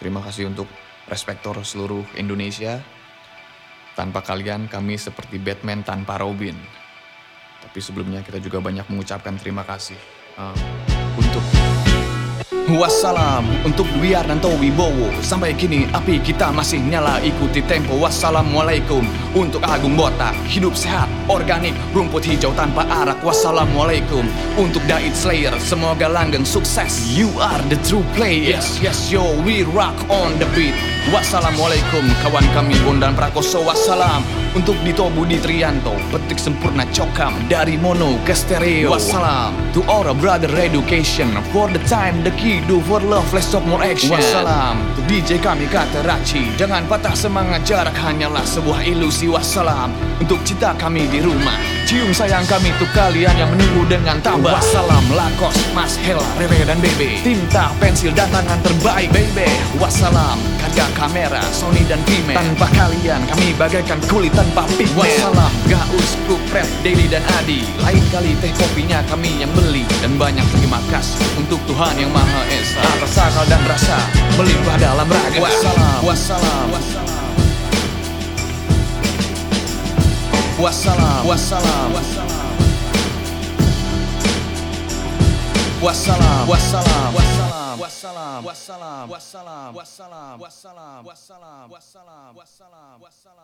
Terima kasih untuk respektor seluruh Indonesia. Tanpa kalian kami seperti Batman tanpa Robin. Tapi sebelumnya kita juga banyak mengucapkan terima kasih uh, untuk Wassalam. Untuk Dwi Ardanto Wibowo Sampai kini api kita masih nyala. Ikuti tempo. Wassalamualaikum. Untuk Agung Botak Hidup sehat, organik, rumput hijau tanpa arak. Wassalamualaikum. Untuk Dait Slayer Semoga langgeng sukses. You are the true player. Yes, yes, yo, we rock on the beat Wassalamualaikum kawan kami Bondan Prakoso. Wassalam. Untuk Dito Budi Trianto Petik sempurna cokam dari mono ke stereo Wassalam. To our brother education For the time the key do for love let's talk more action. Wassalam. To DJ kami kata Raci Jangan patah semangat jarak hanyalah sebuah ilusi. Wassalam. Untuk cinta kami di rumah Cium sayang kami untuk kalian yang menunggu dengan tabah Wassalam Lakos, Mas Hela, Rere dan Bebe. Tinta, pensil dan tangan terbaik baby Wassalam Harga kamera, Sony dan Pimen Tanpa kalian kami bagaikan kulit tanpa pigmen Wassalam Gaus, Kupret, Deli dan Adi. Lain kali teh kopinya kami yang beli. Dan banyak terima kasih untuk Tuhan yang Maha Esa. Atas akal dan rasa melimpah dalam raga. Wassalam Wassalam Wassalam Wassalam Wassalam Wassalam Wassalam Wassalam Wassalam Wassalam Wassalam Wassalam Wassalam Wassalam Wassalam Wassalam Wassalam